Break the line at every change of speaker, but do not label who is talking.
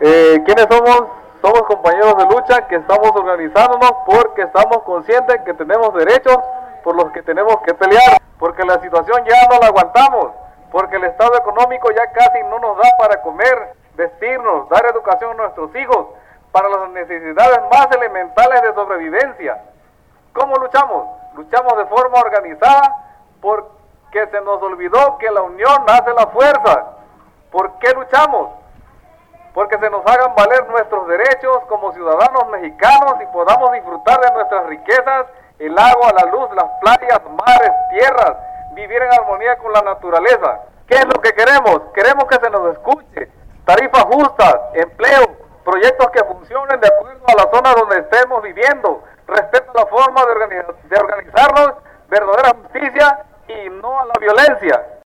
Eh, ¿Quiénes somos? Somos compañeros de lucha que estamos organizándonos porque estamos conscientes que tenemos derechos por los que tenemos que pelear, porque la situación ya no la aguantamos, porque el estado económico ya casi no nos da para comer, vestirnos, dar educación a nuestros hijos, para las necesidades más elementales de sobrevivencia. ¿Cómo luchamos? Luchamos de forma organizada porque se nos olvidó que la unión hace la fuerza. ¿Por qué luchamos? Porque se nos hagan valer nuestros derechos como ciudadanos mexicanos y podamos disfrutar de nuestras riquezas, el agua, la luz, las playas, mares, tierras, vivir en armonía con la naturaleza. ¿Qué es lo que queremos? Queremos que se nos escuche, tarifas justas, empleo, proyectos que funcionen de acuerdo a la zona donde estemos viviendo, respeto a la forma de, organizarnos, verdadera justicia y no a la violencia.